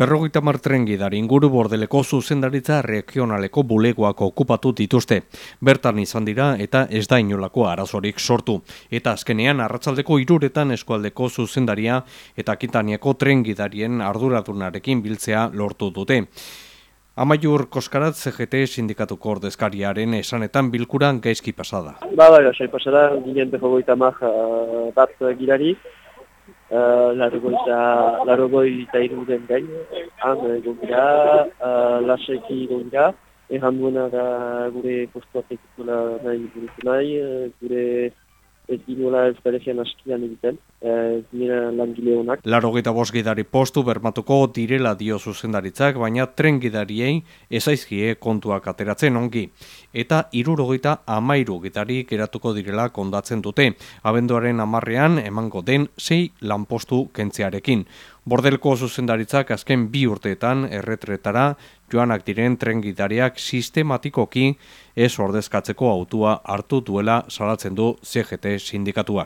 Berrogeita martren gidari inguru bordeleko zuzendaritza regionaleko bulegoak okupatu dituzte. Bertan izan dira eta ez da inolako arazorik sortu. Eta azkenean arratzaldeko iruretan eskualdeko zuzendaria eta kitaniako tren gidarien arduradunarekin biltzea lortu dute. Amaiur Koskarat CGT sindikatuko ordezkariaren esanetan bilkuran gaizki pasada. Ba, bai, pasada, ginen behogoita mar uh, bat gidari, uh, larogoi eta iruden gain, han egon gira, uh, laseki egon gira, erran duena da gure postuak ekutula nahi nahi, gure ez dinola euskalegian askian egiten, ez dira langile honak. Laro gita gidari postu bermatuko direla dio zuzendaritzak, baina tren gidariei ezaizkie kontuak ateratzen ongi. Eta iruro gita amairu gitari geratuko direla kondatzen dute, abenduaren amarrean emango den sei lanpostu kentzearekin. Bordelko zuzendaritzak azken bi urteetan erretretara joanak diren trengidariak sistematikoki ez ordezkatzeko autua hartu duela salatzen du CGT sindikatuak.